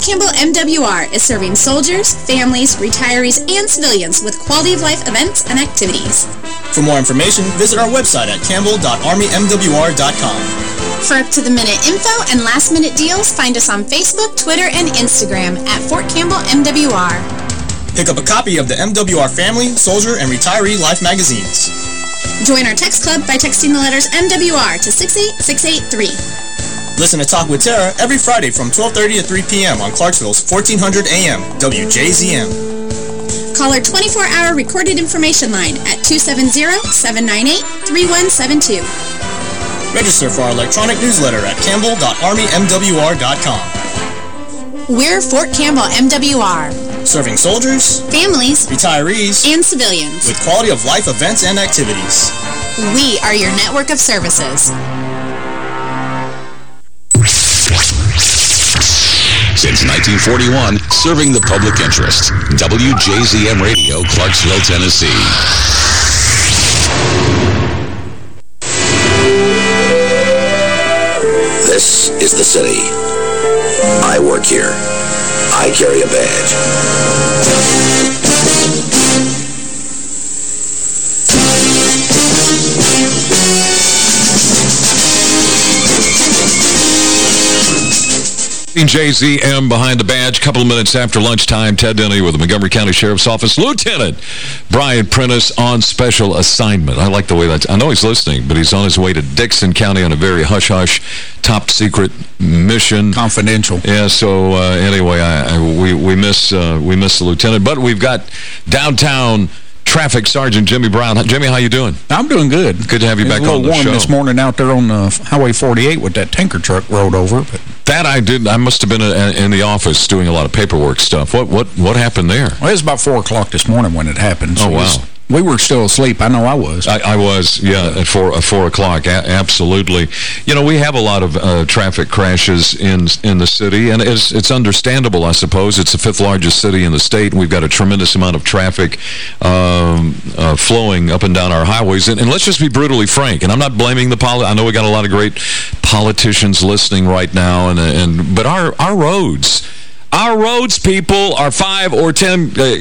Fort Campbell MWR is serving soldiers, families, retirees, and civilians with quality of life events and activities. For more information, visit our website at campbell.armymwr.com. For up-to-the-minute info and last-minute deals, find us on Facebook, Twitter, and Instagram at Fort Campbell MWR. Pick up a copy of the MWR Family, Soldier, and Retiree Life magazines. Join our text club by texting the letters MWR to 68683. Listen to Talk with Tara every Friday from 12.30 to 3 p.m. on Clarksville's 1400 AM, WJZM. Call our 24-hour recorded information line at 270-798-3172. Register for our electronic newsletter at campbell.armymwr.com. We're Fort Campbell MWR. Serving soldiers, families, retirees, and civilians with quality of life events and activities. We are your network of services. 1941, serving the public interest. WJZM Radio, Clarksville, Tennessee. This is the city. I work here. I carry a badge. JZM behind the badge. Couple of minutes after lunchtime, Ted Denny with the Montgomery County Sheriff's Office. Lieutenant Brian Prentice on special assignment. I like the way that's... I know he's listening, but he's on his way to Dickson County on a very hush-hush, top-secret mission. Confidential. Yeah, so uh, anyway, I, I, we, we, miss, uh, we miss the lieutenant. But we've got downtown... Traffic Sergeant Jimmy Brown. Jimmy, how you doing? I'm doing good. Good to have you it back on the warm show. this morning out there on uh, Highway 48 with that tanker truck rolled over. But that I did. I must have been in the office doing a lot of paperwork stuff. What what what happened there? Well, it was about 4 o'clock this morning when it happened. So oh, wow. We were still asleep. I know I was. I, I was, yeah, at 4, at 4 o'clock, absolutely. You know, we have a lot of uh, traffic crashes in in the city, and it's, it's understandable, I suppose. It's the fifth largest city in the state, and we've got a tremendous amount of traffic um, uh, flowing up and down our highways. And, and, let's just be brutally frank, and I'm not blaming the poli I know we got a lot of great politicians listening right now, and, and but our, our roads our roads people are five or ten, uh,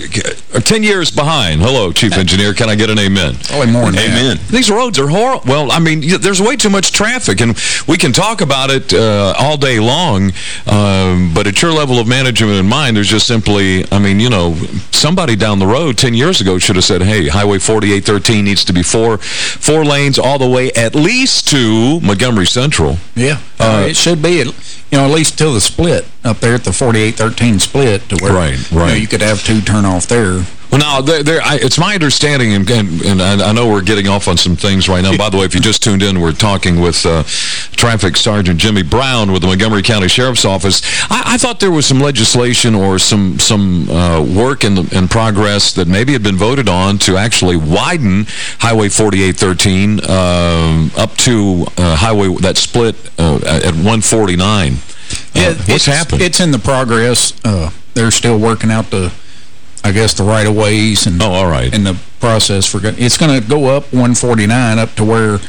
or ten years behind. Hello, Chief Engineer. Can I get an amen? Probably more than Amen. That. These roads are horrible. Well, I mean, there's way too much traffic, and we can talk about it uh, all day long, um, but at your level of management in mind, there's just simply, I mean, you know, somebody down the road 10 years ago should have said, hey, Highway 4813 needs to be four, four lanes all the way at least to Montgomery Central. Yeah, uh, it should be, you know, at least till the split up there at the 4813 split to where right, right. You, know, you could have two turn off there. Well, now, there, there, I, it's my understanding, and, and, and, I know we're getting off on some things right now. By the way, if you just tuned in, we're talking with uh, Traffic Sergeant Jimmy Brown with the Montgomery County Sheriff's Office. I, I thought there was some legislation or some some uh, work in, the, in progress that maybe had been voted on to actually widen Highway 4813 uh, up to uh, highway that split uh, at 149. Yeah, what's happened? It's in the progress. Uh, they're still working out the I guess, the right-of-ways and, oh, all right. and the process for... It's going to go up 149 up to where...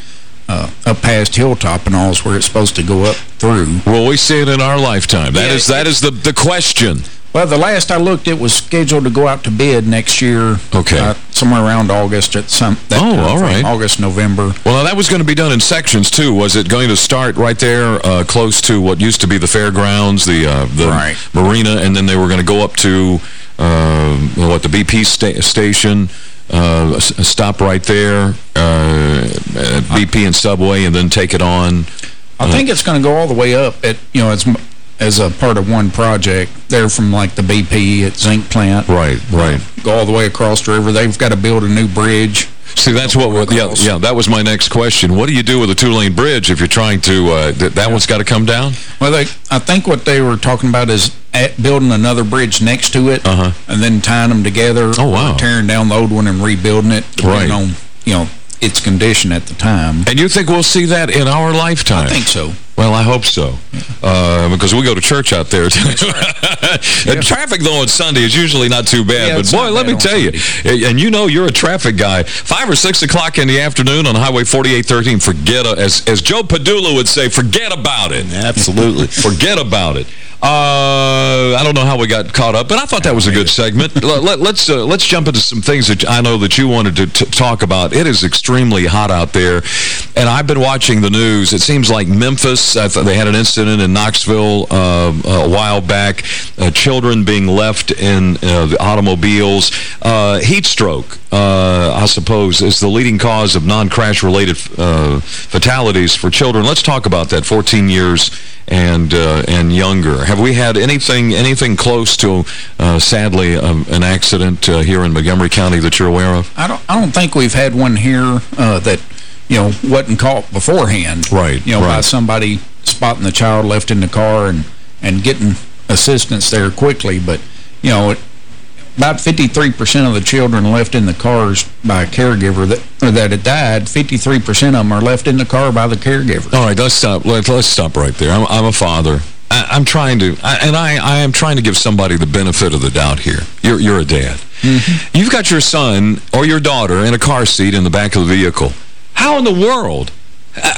Uh, up past Hilltop and all is where it's supposed to go up through. Will we see it in our lifetime? That yeah, is that is the, the question. Well, the last I looked, it was scheduled to go out to bid next year. Okay. Uh, somewhere around August at some. oh, all right. August, November. Well, that was going to be done in sections, too. Was it going to start right there uh, close to what used to be the fairgrounds, the, uh, the right. marina, and then they were going to go up to, what, the BP sta station, uh, stop right there, uh, BP and Subway, and then take it on? I think it's going to go all the way up at, you know, it's as a part of one project. They're from like the BP at zinc plant. Right, right. Go all the way across the river. They've got to build a new bridge. See, that's what, yeah, yeah, that was my next question. What do you do with a two-lane bridge if you're trying to, uh, th that yeah. one's got to come down? Well, they, I think what they were talking about is building another bridge next to it uh -huh. and then tying them together. Oh, wow. Tearing down the old one and rebuilding it. Right. on, you know, its condition at the time. And you think we'll see that in our lifetime? I think so. Well, I hope so, uh, because we go to church out there. yeah. Traffic, though, on Sunday is usually not too bad. Yeah, but, boy, let me tell Sunday. you, and you know you're a traffic guy, 5 or 6 o'clock in the afternoon on Highway 4813, forget, as, as Joe Padula would say, forget about it. Absolutely. forget about it. Uh, I don't know how we got caught up, but I thought that was a good segment. let, us let's, uh, let's jump into some things that I know that you wanted to talk about. It is extremely hot out there, and I've been watching the news. It seems like Memphis, they had an incident in Knoxville uh, a while back, uh, children being left in uh, the automobiles. Uh, heat stroke, I suppose, is the leading cause of non-crash-related fatalities for children. Let's talk about that, 14 years and uh, and younger. Have we had anything anything close to, uh, sadly, um, an accident uh, here in Montgomery County that you're aware of? I don't I don't think we've had one here uh, that you know wasn't caught beforehand. Right. You know, right. by somebody spotting the child left in the car and and getting assistance there quickly. But you know, it, about 53% of the children left in the cars by a caregiver that that had died, 53% of them are left in the car by the caregiver. All right, let's stop. Let, us stop right there. I'm, I'm a father. I, am trying to, I, and I, I am trying to give somebody the benefit of the doubt here. You're, you're a dad. Mm -hmm. You've got your son or your daughter in a car seat in the back of the vehicle. How in the world, uh,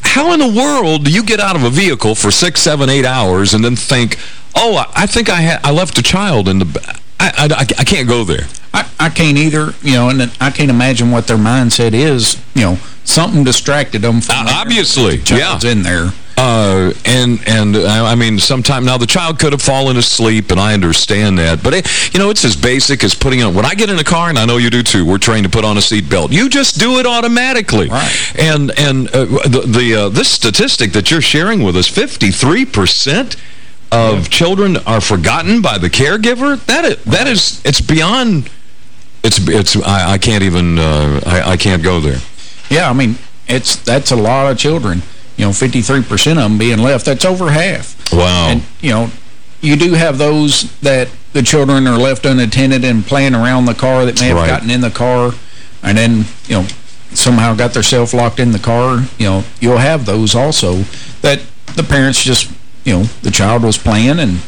how in the world do you get out of a vehicle for six, seven, eight hours and then think, oh, I, I think I, I left a child in the I, I, I can't go there. I, I can't either, you know, and I can't imagine what their mindset is. You know, something distracted them from uh, Obviously, yeah. in there. Uh, and and I mean, sometime now the child could have fallen asleep, and I understand that. But it, you know, it's as basic as putting on. When I get in a car, and I know you do too, we're trained to put on a seatbelt. You just do it automatically. Right. And and uh, the the uh, this statistic that you're sharing with us, 53 percent of children are forgotten by the caregiver, that is, that is it's beyond, it's, it's I, I can't even, uh, I, I can't go there. Yeah, I mean, it's that's a lot of children. You know, 53% of them being left, that's over half. Wow. And, you know, you do have those that the children are left unattended and playing around the car that may have right. gotten in the car and then, you know, somehow got themselves locked in the car. You know, you'll have those also that the parents just you know, the child was playing and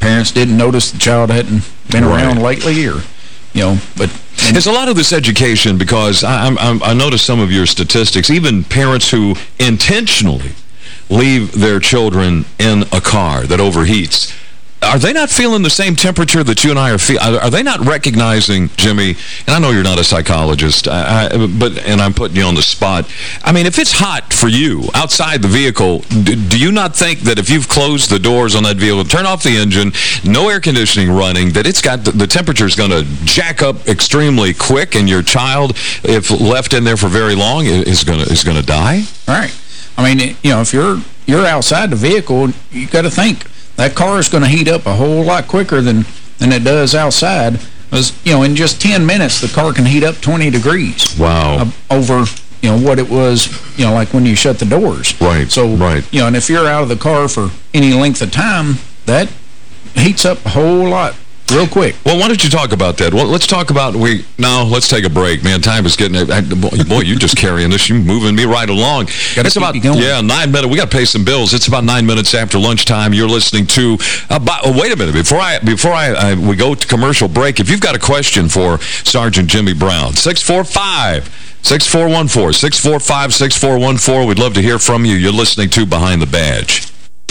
parents didn't notice the child hadn't been right. around lately or, you know, but... There's a lot of this education because I, I, I noticed some of your statistics, even parents who intentionally leave their children in a car that overheats are they not feeling the same temperature that you and I are feeling? Are they not recognizing, Jimmy, and I know you're not a psychologist, I, I, but and I'm putting you on the spot. I mean, if it's hot for you outside the vehicle, do, do you not think that if you've closed the doors on that vehicle, turn off the engine, no air conditioning running, that it's got the, the temperature is going to jack up extremely quick and your child, if left in there for very long, is going to is going to die? Right. I mean, you know, if you're you're outside the vehicle, you got to think that car is going to heat up a whole lot quicker than, than it does outside. Because, you know, in just 10 minutes, the car can heat up 20 degrees. Wow. Uh, over, you know, what it was, you know, like when you shut the doors. Right, So, right. you know, and if you're out of the car for any length of time, that heats up a whole lot real quick. Well, why don't you talk about that? Well, let's talk about, we. no, let's take a break, man. Time is getting, boy, you're just carrying this. You're moving me right along. It's about, yeah, nine minutes. We got to pay some bills. It's about nine minutes after lunchtime. You're listening to, uh, by, oh, wait a minute. Before I, before I, I, we go to commercial break, if you've got a question for Sergeant Jimmy Brown, 645 6414 645 6414 We'd love to hear from you. You're listening to Behind the Badge.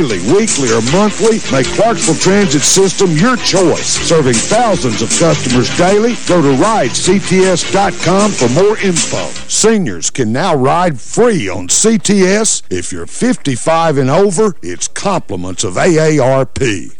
daily, weekly, or monthly, make Clarksville Transit System your choice. Serving thousands of customers daily, go to ridects.com for more info. Seniors can now ride free on CTS. If you're 55 and over, it's compliments of AARP.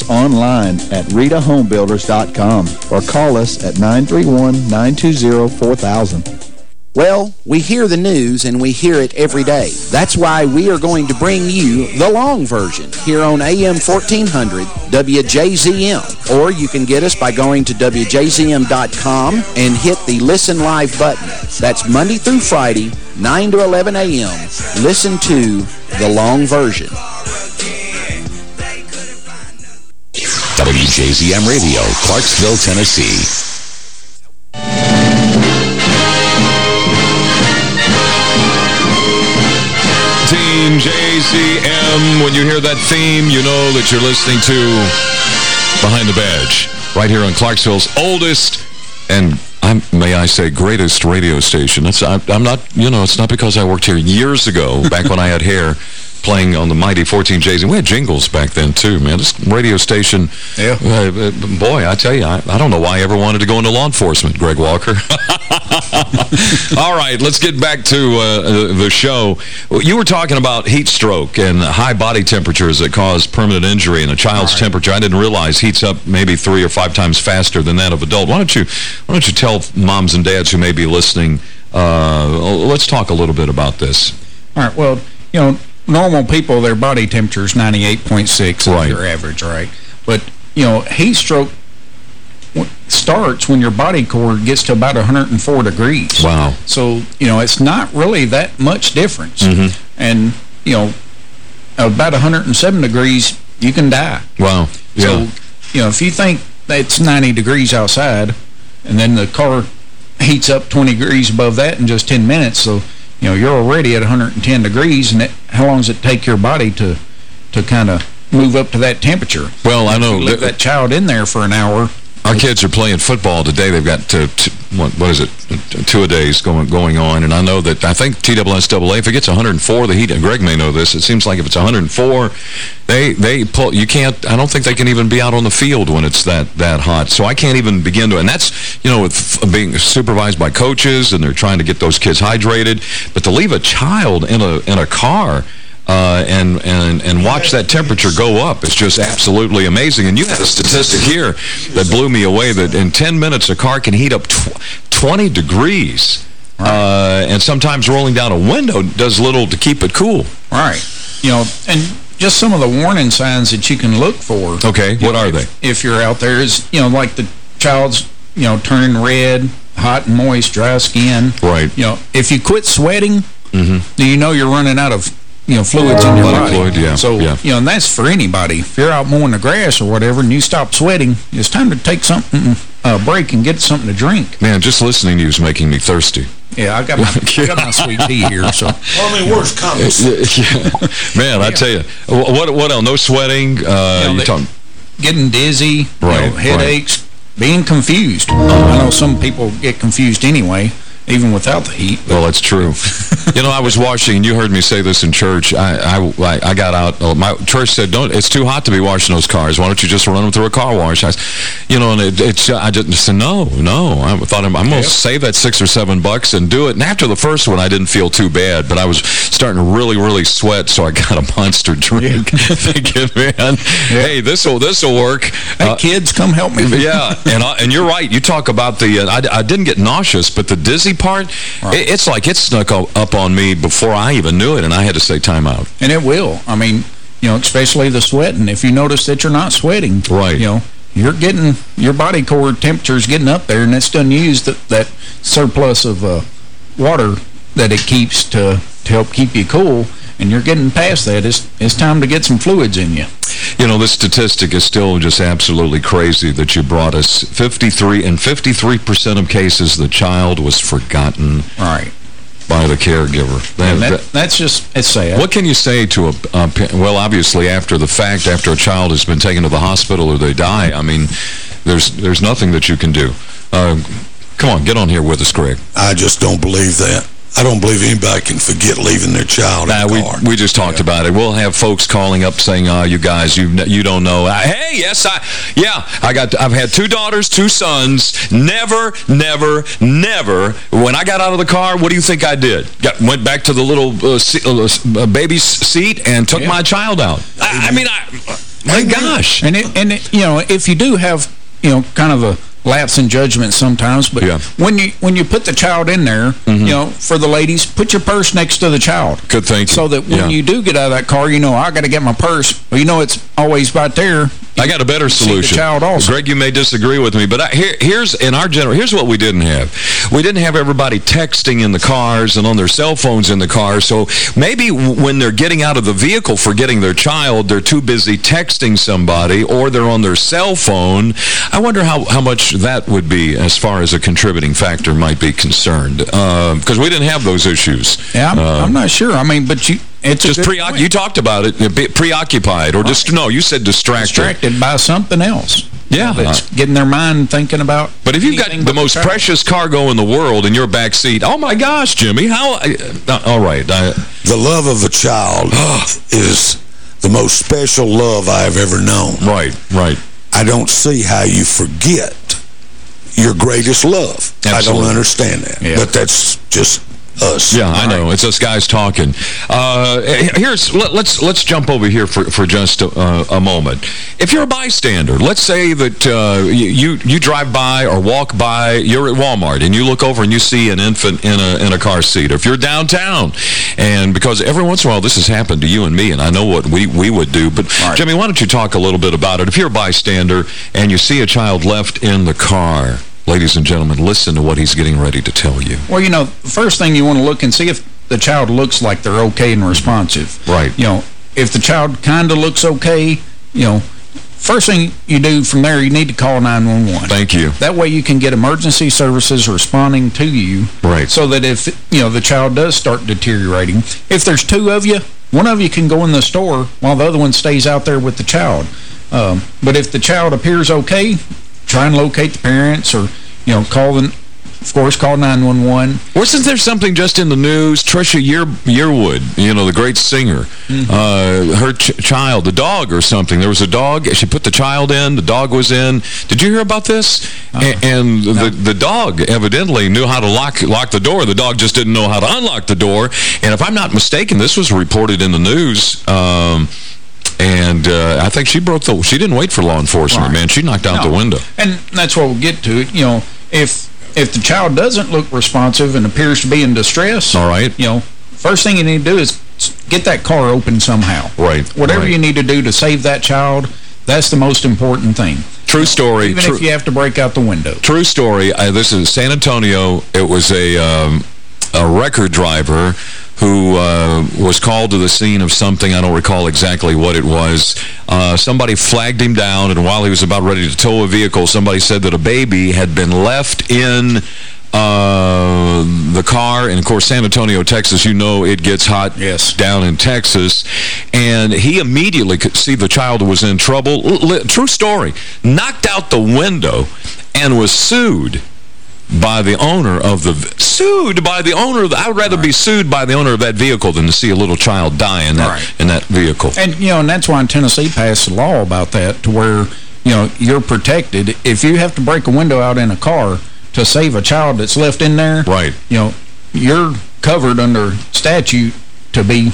online at redahomebuilders.com or call us at 931-920-4000. Well, we hear the news and we hear it every day. That's why we are going to bring you the long version here on AM 1400 WJZM. Or you can get us by going to WJZM.com and hit the Listen Live button. That's Monday through Friday, 9 to 11 a.m. Listen to the long version. WJZM Radio, Clarksville, Tennessee. Team JZM. When you hear that theme, you know that you're listening to Behind the Badge, right here on Clarksville's oldest and, I'm, may I say, greatest radio station. That's, I, I'm not, you know, it's not because I worked here years ago, back when I had hair playing on the mighty 14Js. And we had jingles back then, too, man. This radio station, yeah. Uh, boy, I tell you, I, I, don't know why I ever wanted to go into law enforcement, Greg Walker. All right, let's get back to uh, the show. You were talking about heat stroke and high body temperatures that cause permanent injury, and a child's right. temperature, I didn't realize, heats up maybe three or five times faster than that of adult. Why don't you, why don't you tell moms and dads who may be listening, uh, let's talk a little bit about this. All right, well, you know, normal people, their body temperature is 98.6 right. your average, right? But, you know, heat stroke starts when your body core gets to about 104 degrees. Wow. So, you know, it's not really that much difference. Mm -hmm. And, you know, about 107 degrees, you can die. Wow. Yeah. So, you know, if you think it's 90 degrees outside and then the car heats up 20 degrees above that in just 10 minutes, so you know, you're already at 110 degrees, and it, how long does it take your body to to kind of move up to that temperature? Well, I know. Leave that child in there for an hour, our kids are playing football today. They've got uh, two, two, what, is it, two-a-days going going on. And I know that I think TSSAA, if it gets 104, the heat, and Greg may know this, it seems like if it's 104, they they pull, you can't, I don't think they can even be out on the field when it's that, that hot. So I can't even begin to, and that's, you know, with uh, being supervised by coaches and they're trying to get those kids hydrated. But to leave a child in a in a car uh, and, and, and watch that temperature go up. It's just absolutely amazing. And you had a statistic here that blew me away that in 10 minutes a car can heat up tw 20 degrees. Uh, and sometimes rolling down a window does little to keep it cool. Right. You know, and just some of the warning signs that you can look for. Okay, what know, are if, they? If you're out there is, you know, like the child's, you know, turning red, hot and moist, dry skin. Right. You know, if you quit sweating, mm -hmm. you know you're running out of you know, fluids in your body. Fluid, yeah, so, yeah. you know, and that's for anybody. If you're out mowing the grass or whatever and you stop sweating, it's time to take something, a uh, break and get something to drink. Man, just listening to you is making me thirsty. Yeah, I got my, I got my sweet tea here. So, well, I mean, worse comes. yeah. Man, yeah. I tell you, what what else? No sweating. Uh, you know, talking getting dizzy. Right. You know, headaches. Right. Being confused. Uh, I know some people get confused anyway even without the heat. Well, that's true. you know, I was washing, and you heard me say this in church. I I, I got out. Uh, my church said, "Don't. It's too hot to be washing those cars. Why don't you just run them through a car wash?" I, you know, and it, it's. I just said, "No, no." I thought I'm, I'm going to save that six or seven bucks and do it. And after the first one, I didn't feel too bad, but I was starting to really, really sweat, so I got a monster drink. Yeah. Thinking, man, yeah. hey, this will this will work. Hey, uh, kids, come help me. yeah, and I, and you're right. You talk about the. Uh, I, I didn't get nauseous, but the dizzy part, right. it, it's like it snuck up on me before I even knew it, and I had to say time out. And it will. I mean, you know, especially the sweating. If you notice that you're not sweating, right. you know, you're getting, your body core temperature is getting up there, and it's done use that, that surplus of uh, water that it keeps to, to help keep you cool and you're getting past that, it's, it's time to get some fluids in you. You know, this statistic is still just absolutely crazy that you brought us. 53 and 53% of cases, the child was forgotten. Right by the caregiver. That, that, that's just, it's sad. What can you say to a, a, well, obviously after the fact, after a child has been taken to the hospital or they die, I mean, there's there's nothing that you can do. Uh, come on, get on here with us, Greg. I just don't believe that. I don't believe anybody can forget leaving their child nah, we, we just talked yeah. about it. We'll have folks calling up saying, "Oh, you guys, you you don't know." I, hey, yes, I yeah, I got I've had two daughters, two sons. Never, never, never. When I got out of the car, what do you think I did? Got, went back to the little uh, uh, uh baby seat and took yeah. my child out. I, I mean, I My gosh. And, it, and it, you know, if you do have, you know, kind of a lapse in judgment sometimes, but yeah. when you when you put the child in there, mm -hmm. you know, for the ladies, put your purse next to the child. Good thing. So that when yeah. you do get out of that car, you know, I got to get my purse. Well, you know, it's always right there. I got a better solution. child also. Greg, you may disagree with me, but I, here, here's in our general. Here's what we didn't have. We didn't have everybody texting in the cars and on their cell phones in the car. So maybe when they're getting out of the vehicle for getting their child, they're too busy texting somebody or they're on their cell phone. I wonder how how much that would be as far as a contributing factor might be concerned. Because uh, we didn't have those issues. Yeah, I'm, uh, I'm, not sure. I mean, but you... It's just pre You talked about it, preoccupied, or right. just no, you said distracted. Distracted by something else. Yeah. It's getting their mind thinking about But if you've got the most the precious cargo in the world in your back seat, oh my gosh, Jimmy, how... Uh, all right. I, the love of a child is the most special love I've ever known. Right, right. I don't see how you forget your greatest love. Absolutely. I don't understand that. Yeah. But that's just us. Yeah, I know. It's us guys talking. Uh, here's let, us let's, let's jump over here for for just a, uh, a moment. If you're a bystander, let's say that uh, you you drive by or walk by, you're at Walmart and you look over and you see an infant in a in a car seat. Or if you're downtown, and because every once in a while this has happened to you and me, and I know what we we would do. But right. Jimmy, why don't you talk a little bit about it? If you're a bystander and you see a child left in the car Ladies and gentlemen, listen to what he's getting ready to tell you. Well, you know, first thing you want to look and see if the child looks like they're okay and responsive. Right. You know, if the child kind of looks okay, you know, first thing you do from there, you need to call 911. Thank you. That way you can get emergency services responding to you. Right. So that if, you know, the child does start deteriorating, if there's two of you, one of you can go in the store while the other one stays out there with the child. Um, but if the child appears okay, try and locate the parents or, you know, call the, of course, call 911. Wasn't there something just in the news? Trisha Year, Yearwood, you know, the great singer, mm -hmm. uh, her ch child, the dog or something. There was a dog. She put the child in. The dog was in. Did you hear about this? Uh, and no. the, the dog evidently knew how to lock, lock the door. The dog just didn't know how to unlock the door. And if I'm not mistaken, this was reported in the news. Um, and uh, I think she broke the... She didn't wait for law enforcement, right. man. She knocked out no. the window. And that's what we'll get to. You know, if if the child doesn't look responsive and appears to be in distress... All right. You know, first thing you need to do is get that car open somehow. Right. Whatever right. you need to do to save that child, that's the most important thing. True story. Even True, if you have to break out the window. True story. Uh, this is San Antonio. It was a... Um, a record driver who uh, was called to the scene of something. I don't recall exactly what it was. Uh, somebody flagged him down, and while he was about ready to tow a vehicle, somebody said that a baby had been left in uh, the car. And, of course, San Antonio, Texas, you know it gets hot yes. down in Texas. And he immediately could see the child was in trouble. L true story. Knocked out the window and was sued by the owner of the sued by the owner of the, I would rather right. be sued by the owner of that vehicle than to see a little child die in that right. in that vehicle. And you know, and that's why Tennessee passed a law about that to where you know you're protected if you have to break a window out in a car to save a child that's left in there. Right. You know, you're covered under statute to be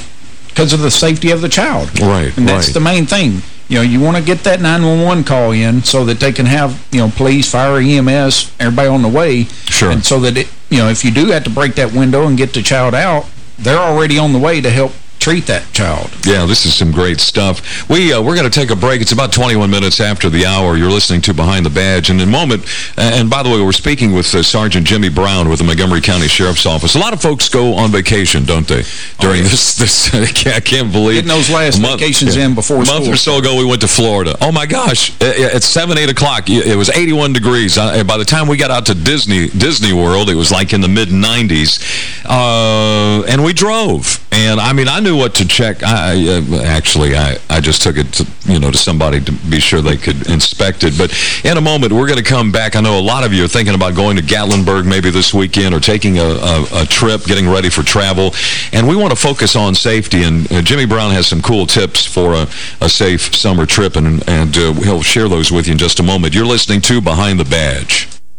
because of the safety of the child. Right. And that's right. the main thing you know, you want to get that 911 call in so that they can have, you know, police, fire, EMS, everybody on the way. Sure. And so that, it, you know, if you do have to break that window and get the child out, they're already on the way to help treat that child. Yeah, this is some great stuff. We, uh, we're going to take a break. It's about 21 minutes after the hour. You're listening to Behind the Badge. And in a moment, and by the way, we're speaking with uh, Sergeant Jimmy Brown with the Montgomery County Sheriff's Office. A lot of folks go on vacation, don't they? During oh, yeah. this, this I can't believe. Getting those last month, vacations yeah. in before A month or so ago, we went to Florida. Oh, my gosh. At 7, 8 o'clock, it was 81 degrees. By the time we got out to Disney Disney World, it was like in the mid-90s. Uh, and we drove. And, I mean, I knew what to check. I, uh, actually, I, I just took it, to, you know, to somebody to be sure they could inspect it. But in a moment, we're going to come back. I know a lot of you are thinking about going to Gatlinburg maybe this weekend or taking a, a, a trip, getting ready for travel. And we want to focus on safety. And uh, Jimmy Brown has some cool tips for a, a safe summer trip, and, and uh, he'll share those with you in just a moment. You're listening to Behind the Badge.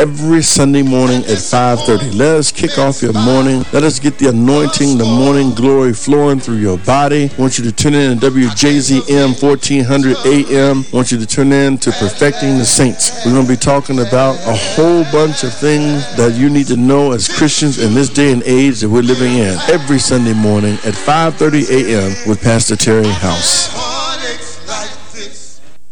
every Sunday morning at 5.30. Let us kick off your morning. Let us get the anointing, the morning glory flowing through your body. I want you to tune in to WJZM 1400 AM. I want you to tune in to Perfecting the Saints. We're going to be talking about a whole bunch of things that you need to know as Christians in this day and age that we're living in. Every Sunday morning at 5.30 AM with Pastor Terry House.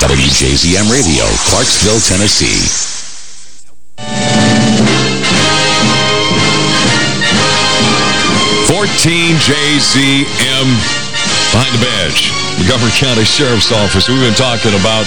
WJZM Radio, Clarksville, Tennessee. 14 JZM behind the badge. Montgomery County Sheriff's Office. We've been talking about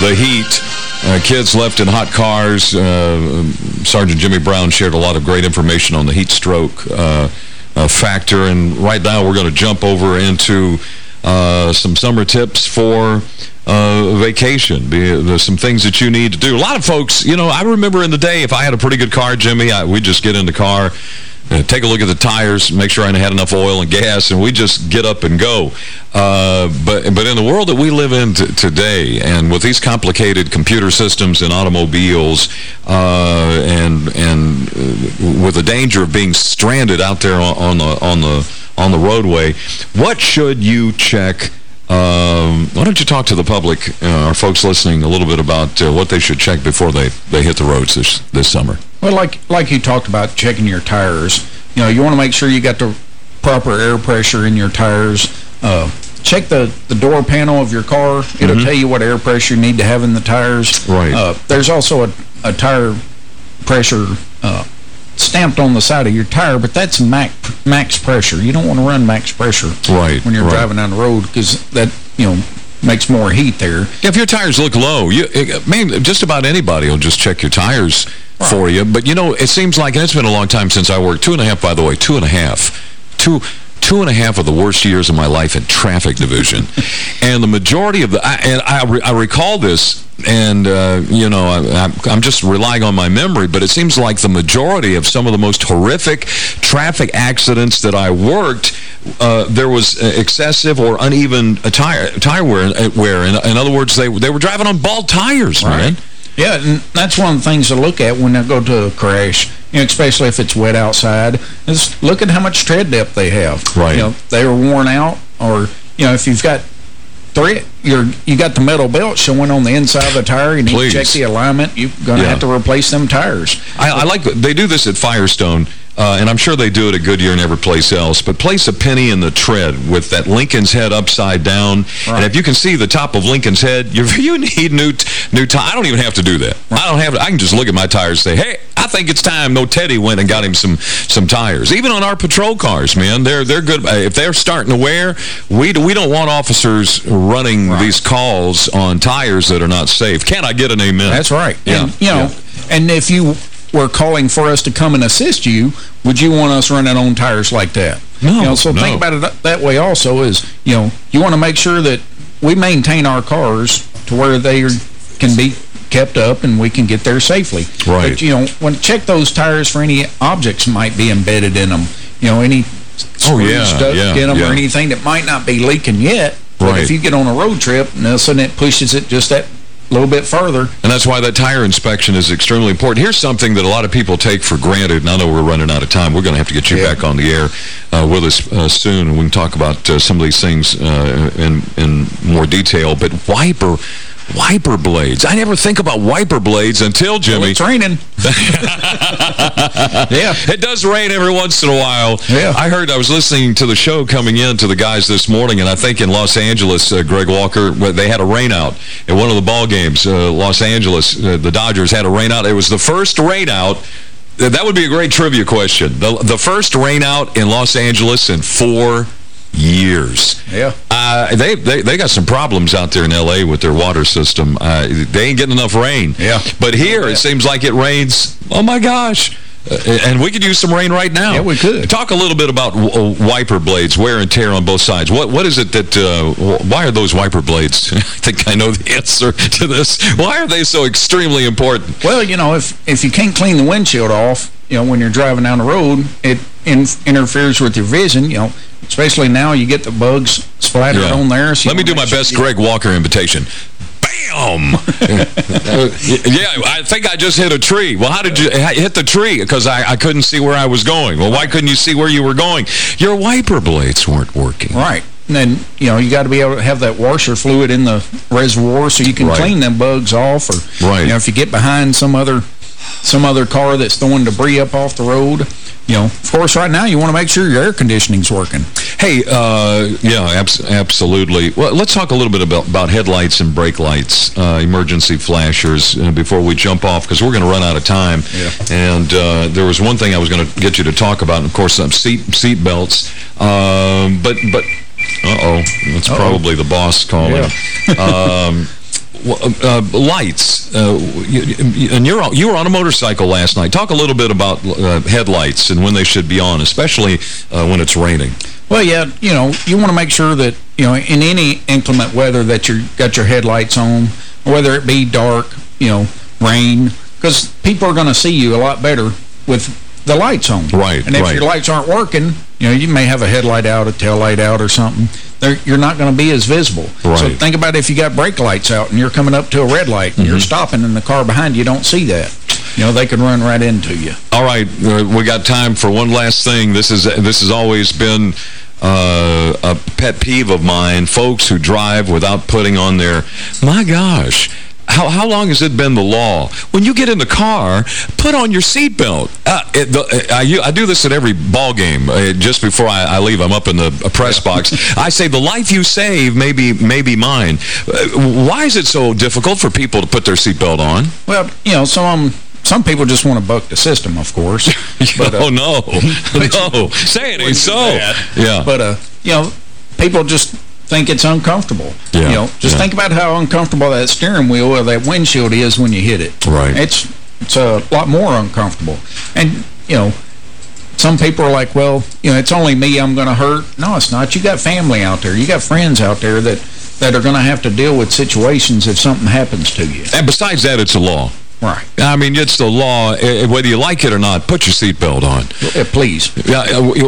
the heat. Uh, kids left in hot cars. Uh, Sergeant Jimmy Brown shared a lot of great information on the heat stroke uh, uh factor. And right now we're going to jump over into uh, some summer tips for uh, vacation. There's some things that you need to do. A lot of folks, you know, I remember in the day, if I had a pretty good car, Jimmy, I, we'd just get in the car, uh, take a look at the tires, make sure I had enough oil and gas, and we just get up and go. Uh, but but in the world that we live in today, and with these complicated computer systems and automobiles, uh, and and uh, with the danger of being stranded out there on, on the on the on the roadway, what should you check? Um, why don't you talk to the public, uh, our folks listening, a little bit about uh, what they should check before they, they hit the roads this, this summer? Well, like like you talked about checking your tires, you know, you want to make sure you got the proper air pressure in your tires. Uh, check the, the door panel of your car. It'll mm -hmm. tell you what air pressure you need to have in the tires. Right. Uh, there's also a, a tire pressure uh, stamped on the side of your tire, but that's max, max pressure. You don't want to run max pressure right, when you're right. driving down the road because that, you know, makes more heat there. Yeah, If your tires look low, you man, just about anybody will just check your tires right. for you. But, you know, it seems like, it's been a long time since I worked, two and a half, by the way, two and a half. Two two and a half of the worst years of my life in traffic division. and the majority of the, I, and I, re, I recall this, and, uh, you know, I, I'm just relying on my memory, but it seems like the majority of some of the most horrific traffic accidents that I worked, uh, there was excessive or uneven tire, tire wear. wear. In, in other words, they, they were driving on bald tires, right. man. Yeah, and that's one of the things to look at when I go to a crash, you know, especially if it's wet outside, is look at how much tread depth they have. Right. You know, they are worn out or, you know, if you've got three, you're you got the metal belt showing on the inside of the tire. You need Please. to check the alignment. You're going to yeah. have to replace them tires. I, I like they do this at Firestone. Uh, and I'm sure they do it at Goodyear and every place else, but place a penny in the tread with that Lincoln's head upside down. Right. And if you can see the top of Lincoln's head, you you need new new tires. I don't even have to do that. Right. I don't have to. I can just look at my tires and say, hey, I think it's time. No, Teddy went and got him some some tires. Even on our patrol cars, man, they're they're good. If they're starting to wear, we we don't want officers running right. these calls on tires that are not safe. Can I get an amen? That's right. Yeah. And, you know, yeah. and if you were calling for us to come and assist you, would you want us running on tires like that? No, you know, so no. think about it that way also is, you know, you want to make sure that we maintain our cars to where they can be kept up and we can get there safely. Right. But, you know, when check those tires for any objects might be embedded in them. You know, any oh, yeah, stuff yeah, in them yeah. or anything that might not be leaking yet. But right. if you get on a road trip and all of a sudden it pushes it just that a little bit further. And that's why that tire inspection is extremely important. Here's something that a lot of people take for granted, and I know we're running out of time. We're going to have to get you yeah. back on the air uh, with us uh, soon, and we can talk about uh, some of these things uh, in, in more detail. But wiper Wiper blades. I never think about wiper blades until, Jimmy. Well, it's raining. yeah. It does rain every once in a while. Yeah. I heard, I was listening to the show coming in to the guys this morning, and I think in Los Angeles, uh, Greg Walker, they had a rainout at one of the ball games. Uh, Los Angeles, uh, the Dodgers had a rainout. It was the first rainout that would be a great trivia question. The, the first rainout in Los Angeles in four years. Yeah. Uh, they, they they got some problems out there in L.A. with their water system. Uh, they ain't getting enough rain. Yeah. But here, it seems like it rains, oh my gosh. Uh, and we could use some rain right now. Yeah, we could. Talk a little bit about uh, wiper blades, wear and tear on both sides. What What is it that, uh, why are those wiper blades? I think I know the answer to this. Why are they so extremely important? Well, you know, if, if you can't clean the windshield off, you know, when you're driving down the road, it in interferes with your vision, you know, especially now you get the bugs splattered yeah. on there. So Let me do my best Greg Walker invitation. Bam! yeah, I think I just hit a tree. Well, how did you hit the tree? Because I, I couldn't see where I was going. Well, why couldn't you see where you were going? Your wiper blades weren't working. Right. And then, you know, you got to be able to have that washer fluid in the reservoir so you can right. clean them bugs off. Or, right. you know, if you get behind some other some other car that's throwing debris up off the road. You know, of course, right now you want to make sure your air conditioning's working. Hey, uh, yeah, abs absolutely. Well, let's talk a little bit about, about headlights and brake lights, uh, emergency flashers, uh, before we jump off, because we're going to run out of time. Yeah. And uh, there was one thing I was going to get you to talk about, and of course, um, seat seat belts. Um, but but uh-oh, that's uh -oh. probably the boss calling. Yeah. um, uh, lights. Uh, you, and you're you were on a motorcycle last night. Talk a little bit about uh, headlights and when they should be on, especially uh, when it's raining. Well, yeah, you know, you want to make sure that, you know, in any inclement weather that you've got your headlights on, whether it be dark, you know, rain, because people are going to see you a lot better with the lights on. Right, And if right. your lights aren't working, you know, you may have a headlight out, a tail light out or something. They're, you're not going to be as visible. Right. So think about if you got brake lights out and you're coming up to a red light and mm -hmm. you're Mm-hmm. stopping and the car behind you don't see that. You know, they could run right into you. All right, uh, we got time for one last thing. This is this has always been uh, a pet peeve of mine. Folks who drive without putting on their, my gosh, how, how long has it been the law? When you get in the car, put on your seatbelt. Uh, I, I do this at every ball game. Uh, just before I, I, leave, I'm up in the press box. I say, the life you save may be, may be mine. Uh, why is it so difficult for people to put their seatbelt on? Well, you know, some some people just want to buck the system, of course. But, uh, oh, no. no. Say it ain't so. Yeah. But, uh, you know, people just think it's uncomfortable. Yeah. You know, just yeah. think about how uncomfortable that steering wheel or that windshield is when you hit it. Right. It's it's a lot more uncomfortable. And, you know, some people are like, well, you know, it's only me I'm going to hurt. No, it's not. You got family out there. You got friends out there that, that are going to have to deal with situations if something happens to you. And besides that, it's a law. Right. I mean, it's the law. Whether you like it or not, put your seatbelt on. Yeah, please. Yeah.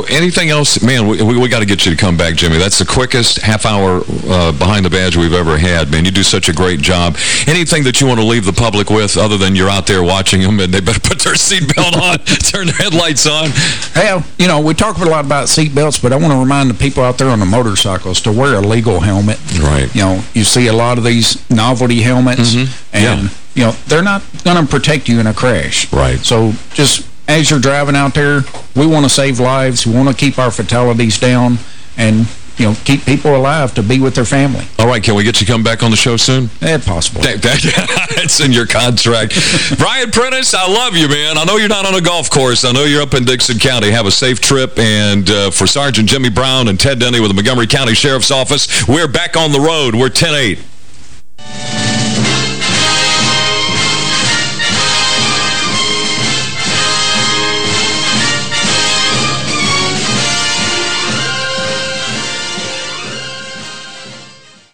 Anything else? Man, we, we got to get you to come back, Jimmy. That's the quickest half hour uh, behind the badge we've ever had, man. You do such a great job. Anything that you want to leave the public with other than you're out there watching them and they better put their seatbelt on, turn their headlights on? Hey, you know, we talk a lot about seatbelts, but I want to remind the people out there on the motorcycles to wear a legal helmet. Right. You know, you see a lot of these novelty helmets. Mm -hmm. And... Yeah you know, they're not going to protect you in a crash. Right. So just as you're driving out there, we want to save lives. We want to keep our fatalities down. And, you know, keep people alive to be with their family. All right, can we get you come back on the show soon? Eh, possible. That, that, it's in your contract. Brian Prentice, I love you, man. I know you're not on a golf course. I know you're up in Dickson County. Have a safe trip. And uh, for Sergeant Jimmy Brown and Ted Denny with the Montgomery County Sheriff's Office, we're back on the road. We're 10-8.